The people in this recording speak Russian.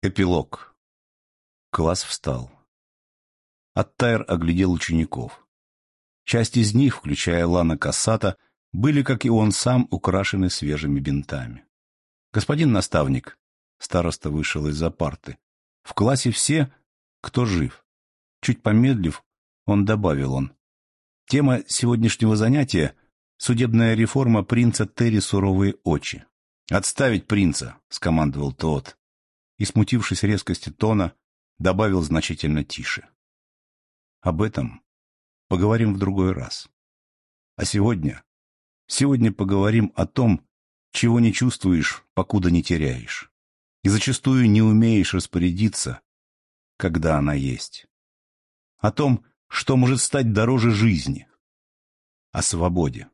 Эпилог. Класс встал. Оттайр оглядел учеников. Часть из них, включая Лана Кассата, были, как и он сам, украшены свежими бинтами. «Господин наставник», — староста вышел из-за парты, — «в классе все, кто жив». Чуть помедлив, он добавил он. «Тема сегодняшнего занятия — судебная реформа принца Терри Суровые очи». «Отставить принца», — скомандовал тот и, смутившись резкости тона, добавил значительно тише. Об этом поговорим в другой раз. А сегодня? Сегодня поговорим о том, чего не чувствуешь, покуда не теряешь. И зачастую не умеешь распорядиться, когда она есть. О том, что может стать дороже жизни. О свободе.